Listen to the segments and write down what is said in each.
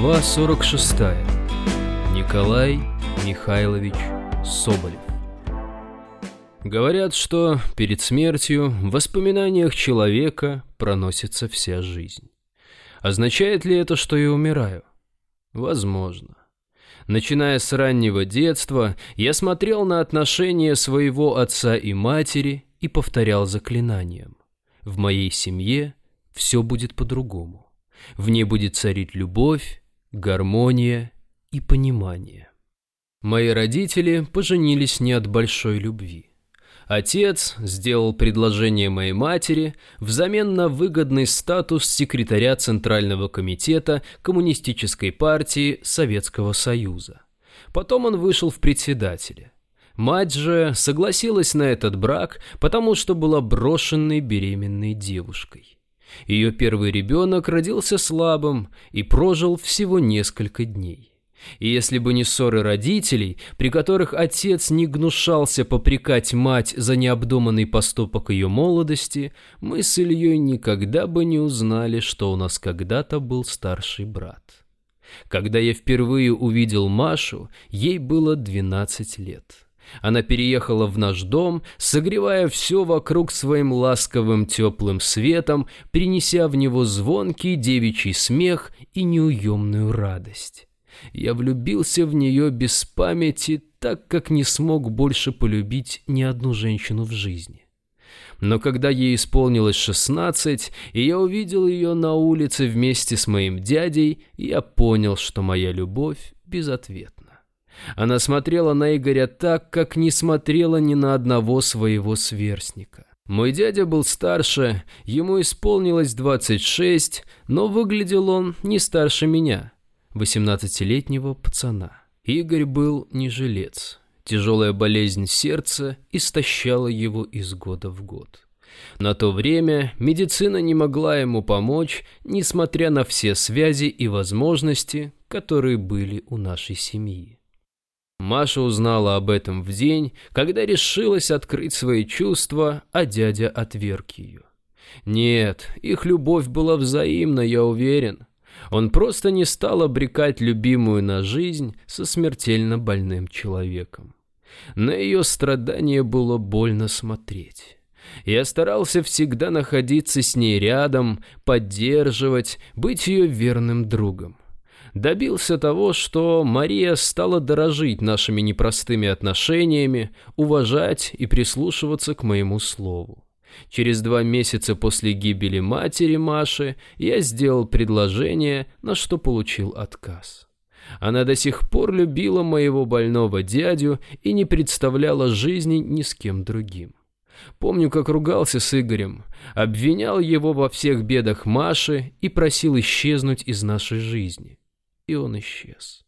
Глава 46. Николай Михайлович Соболев. Говорят, что перед смертью в воспоминаниях человека проносится вся жизнь. Означает ли это, что я умираю? Возможно. Начиная с раннего детства, я смотрел на отношения своего отца и матери и повторял заклинанием. В моей семье все будет по-другому. В ней будет царить любовь, гармония и понимание. Мои родители поженились не от большой любви. Отец сделал предложение моей матери взамен на выгодный статус секретаря Центрального комитета Коммунистической партии Советского Союза. Потом он вышел в председатели. Мать же согласилась на этот брак, потому что была брошенной беременной девушкой. Ее первый ребенок родился слабым и прожил всего несколько дней. И если бы не ссоры родителей, при которых отец не гнушался попрекать мать за необдуманный поступок ее молодости, мы с Ильей никогда бы не узнали, что у нас когда-то был старший брат. Когда я впервые увидел Машу, ей было 12 лет. Она переехала в наш дом, согревая все вокруг своим ласковым теплым светом, принеся в него звонкий девичий смех и неуемную радость. Я влюбился в нее без памяти, так как не смог больше полюбить ни одну женщину в жизни. Но когда ей исполнилось шестнадцать, и я увидел ее на улице вместе с моим дядей, я понял, что моя любовь безответна. Она смотрела на Игоря так, как не смотрела ни на одного своего сверстника. Мой дядя был старше, ему исполнилось 26, но выглядел он не старше меня, 18-летнего пацана. Игорь был не жилец. Тяжелая болезнь сердца истощала его из года в год. На то время медицина не могла ему помочь, несмотря на все связи и возможности, которые были у нашей семьи. Маша узнала об этом в день, когда решилась открыть свои чувства, а дядя отверг ее. Нет, их любовь была взаимна, я уверен. Он просто не стал обрекать любимую на жизнь со смертельно больным человеком. На ее страдания было больно смотреть. Я старался всегда находиться с ней рядом, поддерживать, быть ее верным другом добился того, что Мария стала дорожить нашими непростыми отношениями, уважать и прислушиваться к моему слову. Через два месяца после гибели матери Маши я сделал предложение, на что получил отказ. Она до сих пор любила моего больного дядю и не представляла жизни ни с кем другим. Помню, как ругался с Игорем, обвинял его во всех бедах Маши и просил исчезнуть из нашей жизни и он исчез.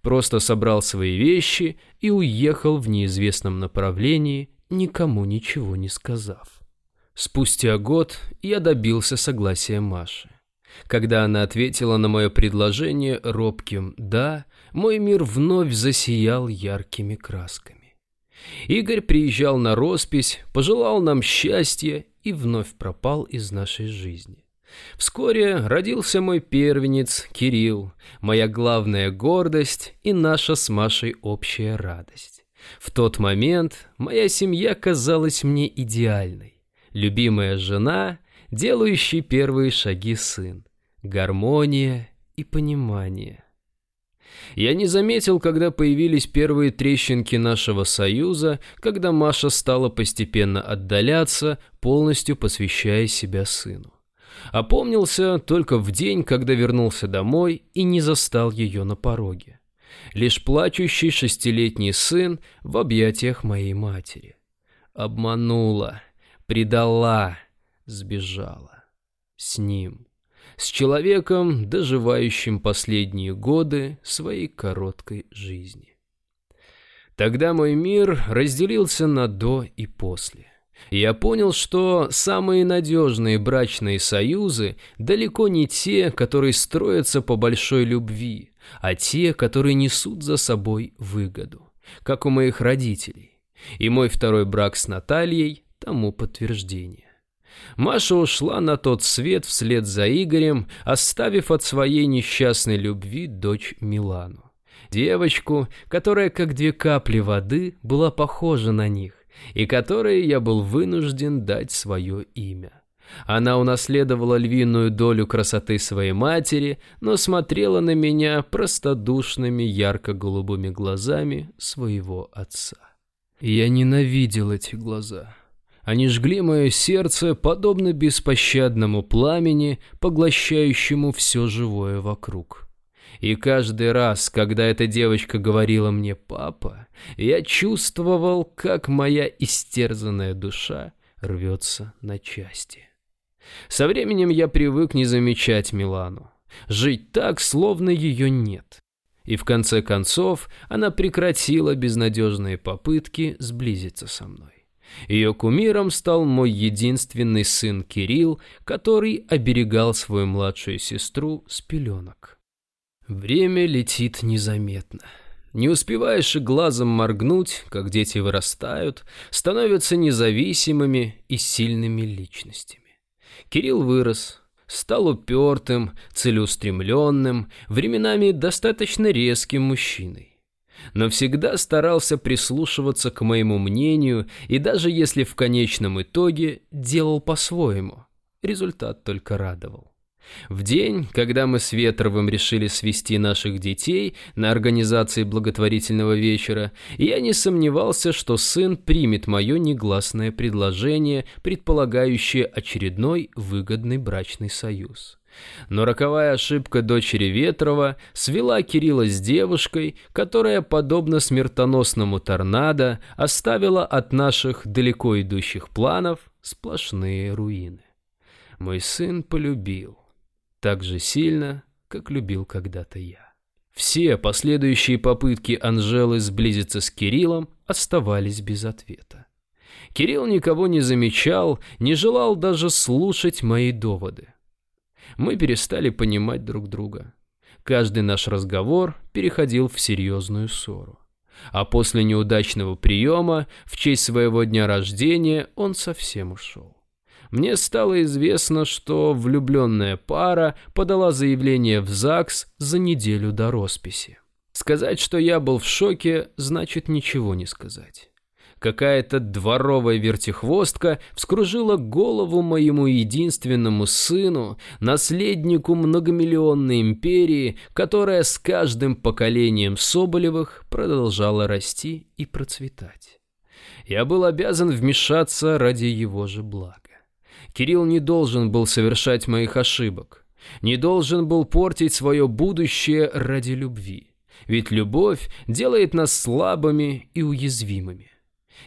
Просто собрал свои вещи и уехал в неизвестном направлении, никому ничего не сказав. Спустя год я добился согласия Маши. Когда она ответила на мое предложение робким «да», мой мир вновь засиял яркими красками. Игорь приезжал на роспись, пожелал нам счастья и вновь пропал из нашей жизни. Вскоре родился мой первенец Кирилл, моя главная гордость и наша с Машей общая радость. В тот момент моя семья казалась мне идеальной. Любимая жена, делающий первые шаги сын, гармония и понимание. Я не заметил, когда появились первые трещинки нашего союза, когда Маша стала постепенно отдаляться, полностью посвящая себя сыну. Опомнился только в день, когда вернулся домой и не застал ее на пороге. Лишь плачущий шестилетний сын в объятиях моей матери. Обманула, предала, сбежала. С ним. С человеком, доживающим последние годы своей короткой жизни. Тогда мой мир разделился на «до» и «после» я понял, что самые надежные брачные союзы далеко не те, которые строятся по большой любви, а те, которые несут за собой выгоду, как у моих родителей. И мой второй брак с Натальей тому подтверждение. Маша ушла на тот свет вслед за Игорем, оставив от своей несчастной любви дочь Милану. Девочку, которая как две капли воды была похожа на них, и которой я был вынужден дать свое имя. Она унаследовала львиную долю красоты своей матери, но смотрела на меня простодушными ярко-голубыми глазами своего отца. Я ненавидел эти глаза. Они жгли мое сердце, подобно беспощадному пламени, поглощающему все живое вокруг. И каждый раз, когда эта девочка говорила мне «папа», я чувствовал, как моя истерзанная душа рвется на части. Со временем я привык не замечать Милану, жить так, словно ее нет. И в конце концов она прекратила безнадежные попытки сблизиться со мной. Ее кумиром стал мой единственный сын Кирилл, который оберегал свою младшую сестру с пеленок. Время летит незаметно. Не успеваешь и глазом моргнуть, как дети вырастают, становятся независимыми и сильными личностями. Кирилл вырос, стал упертым, целеустремленным, временами достаточно резким мужчиной. Но всегда старался прислушиваться к моему мнению и даже если в конечном итоге делал по-своему, результат только радовал. В день, когда мы с Ветровым решили свести наших детей на организации благотворительного вечера, я не сомневался, что сын примет мое негласное предложение, предполагающее очередной выгодный брачный союз. Но роковая ошибка дочери Ветрова свела Кирилла с девушкой, которая, подобно смертоносному торнадо, оставила от наших далеко идущих планов сплошные руины. Мой сын полюбил так же сильно, как любил когда-то я. Все последующие попытки Анжелы сблизиться с Кириллом оставались без ответа. Кирилл никого не замечал, не желал даже слушать мои доводы. Мы перестали понимать друг друга. Каждый наш разговор переходил в серьезную ссору. А после неудачного приема, в честь своего дня рождения, он совсем ушел мне стало известно, что влюбленная пара подала заявление в ЗАГС за неделю до росписи. Сказать, что я был в шоке, значит ничего не сказать. Какая-то дворовая вертихвостка вскружила голову моему единственному сыну, наследнику многомиллионной империи, которая с каждым поколением Соболевых продолжала расти и процветать. Я был обязан вмешаться ради его же блага. Кирилл не должен был совершать моих ошибок, не должен был портить свое будущее ради любви. Ведь любовь делает нас слабыми и уязвимыми.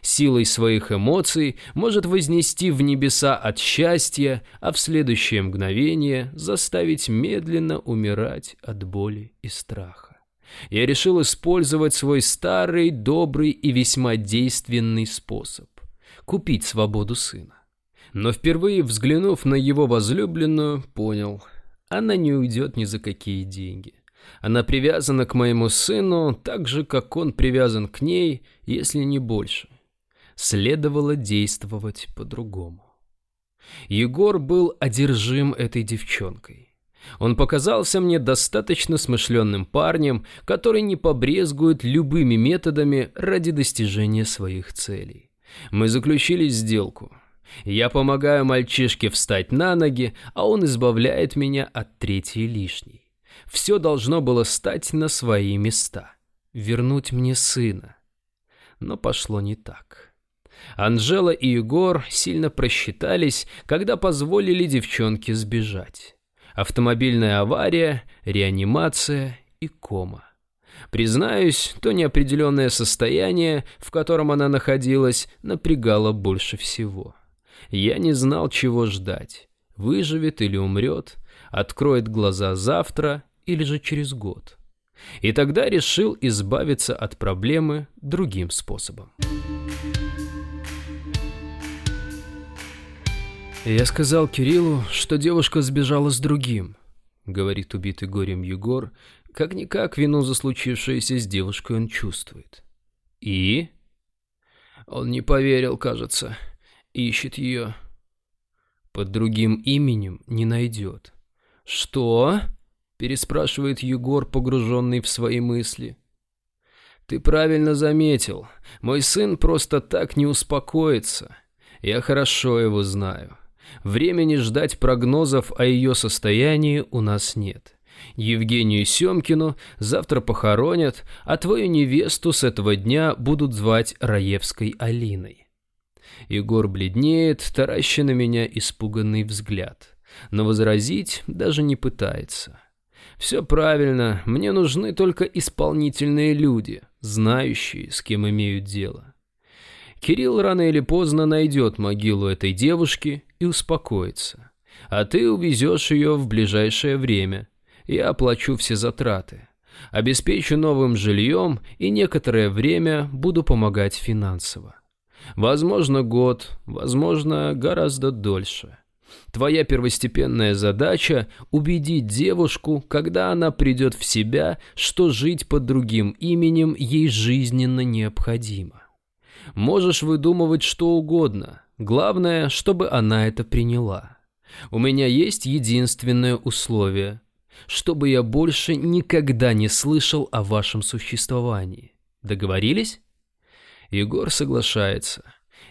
Силой своих эмоций может вознести в небеса от счастья, а в следующее мгновение заставить медленно умирать от боли и страха. Я решил использовать свой старый, добрый и весьма действенный способ – купить свободу сына но впервые взглянув на его возлюбленную, понял, она не уйдет ни за какие деньги. Она привязана к моему сыну так же, как он привязан к ней, если не больше. Следовало действовать по-другому. Егор был одержим этой девчонкой. Он показался мне достаточно смышленным парнем, который не побрезгует любыми методами ради достижения своих целей. Мы заключили сделку – я помогаю мальчишке встать на ноги, а он избавляет меня от третьей лишней. Все должно было стать на свои места. Вернуть мне сына. Но пошло не так. Анжела и Егор сильно просчитались, когда позволили девчонке сбежать. Автомобильная авария, реанимация и кома. Признаюсь, то неопределенное состояние, в котором она находилась, напрягало больше всего. Я не знал, чего ждать. Выживет или умрет, откроет глаза завтра или же через год. И тогда решил избавиться от проблемы другим способом. «Я сказал Кириллу, что девушка сбежала с другим», — говорит убитый горем Егор. «Как-никак вину за случившееся с девушкой он чувствует». «И?» «Он не поверил, кажется ищет ее. Под другим именем не найдет. «Что?» — переспрашивает Егор, погруженный в свои мысли. «Ты правильно заметил. Мой сын просто так не успокоится. Я хорошо его знаю. Времени ждать прогнозов о ее состоянии у нас нет. Евгению Семкину завтра похоронят, а твою невесту с этого дня будут звать Раевской Алиной. Егор бледнеет, тараща на меня испуганный взгляд, но возразить даже не пытается. Все правильно, мне нужны только исполнительные люди, знающие, с кем имеют дело. Кирилл рано или поздно найдет могилу этой девушки и успокоится. А ты увезешь ее в ближайшее время – я оплачу все затраты, обеспечу новым жильем и некоторое время буду помогать финансово. Возможно, год, возможно, гораздо дольше. Твоя первостепенная задача – убедить девушку, когда она придет в себя, что жить под другим именем ей жизненно необходимо. Можешь выдумывать что угодно, главное, чтобы она это приняла. У меня есть единственное условие чтобы я больше никогда не слышал о вашем существовании. Договорились? Егор соглашается.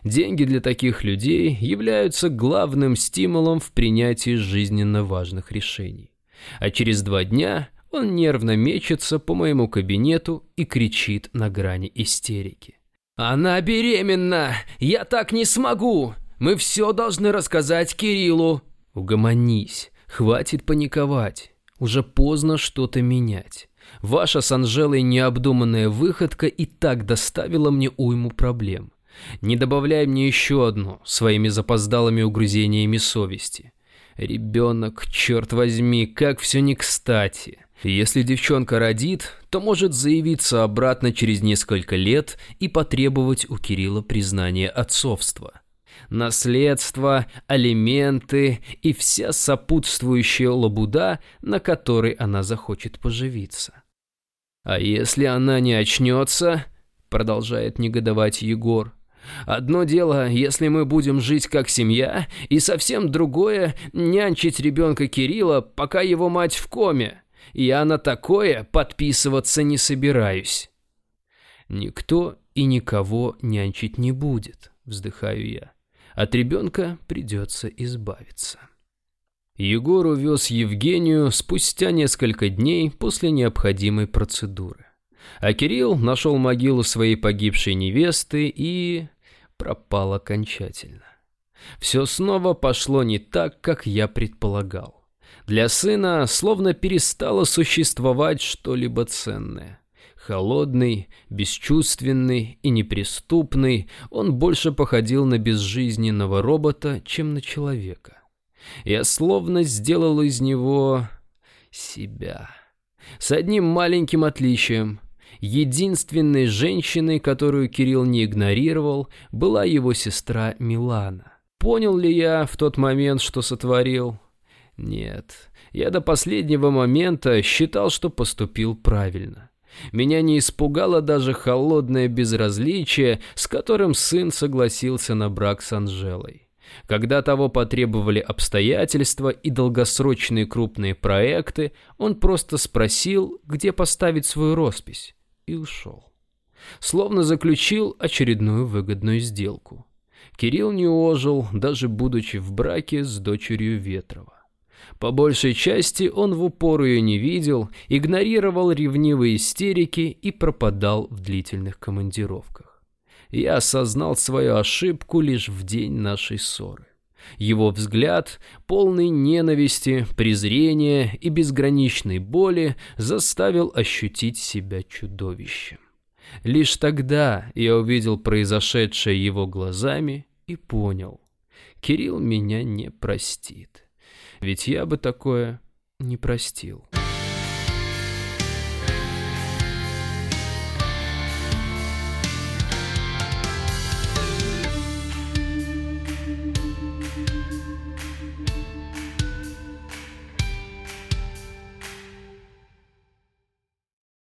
Деньги для таких людей являются главным стимулом в принятии жизненно важных решений. А через два дня он нервно мечется по моему кабинету и кричит на грани истерики. «Она беременна! Я так не смогу! Мы все должны рассказать Кириллу!» «Угомонись, хватит паниковать. Уже поздно что-то менять. Ваша с Анжелой необдуманная выходка и так доставила мне уйму проблем. Не добавляй мне еще одну своими запоздалыми угрызениями совести. Ребенок, черт возьми, как все не кстати. Если девчонка родит, то может заявиться обратно через несколько лет и потребовать у Кирилла признания отцовства наследство, алименты и вся сопутствующая лабуда, на которой она захочет поживиться. «А если она не очнется?» — продолжает негодовать Егор. «Одно дело, если мы будем жить как семья, и совсем другое — нянчить ребенка Кирилла, пока его мать в коме. Я на такое подписываться не собираюсь». «Никто и никого нянчить не будет», — вздыхаю я. От ребенка придется избавиться. Егор увез Евгению спустя несколько дней после необходимой процедуры. А Кирилл нашел могилу своей погибшей невесты и пропал окончательно. Все снова пошло не так, как я предполагал. Для сына словно перестало существовать что-либо ценное. Холодный, бесчувственный и неприступный, он больше походил на безжизненного робота, чем на человека. Я словно сделал из него себя. С одним маленьким отличием. Единственной женщиной, которую Кирилл не игнорировал, была его сестра Милана. Понял ли я в тот момент, что сотворил? Нет. Я до последнего момента считал, что поступил правильно. Меня не испугало даже холодное безразличие, с которым сын согласился на брак с Анжелой. Когда того потребовали обстоятельства и долгосрочные крупные проекты, он просто спросил, где поставить свою роспись, и ушел. Словно заключил очередную выгодную сделку. Кирилл не ожил, даже будучи в браке с дочерью Ветрова. По большей части он в упор ее не видел, игнорировал ревнивые истерики и пропадал в длительных командировках. Я осознал свою ошибку лишь в день нашей ссоры. Его взгляд, полный ненависти, презрения и безграничной боли, заставил ощутить себя чудовищем. Лишь тогда я увидел произошедшее его глазами и понял, Кирилл меня не простит ведь я бы такое не простил.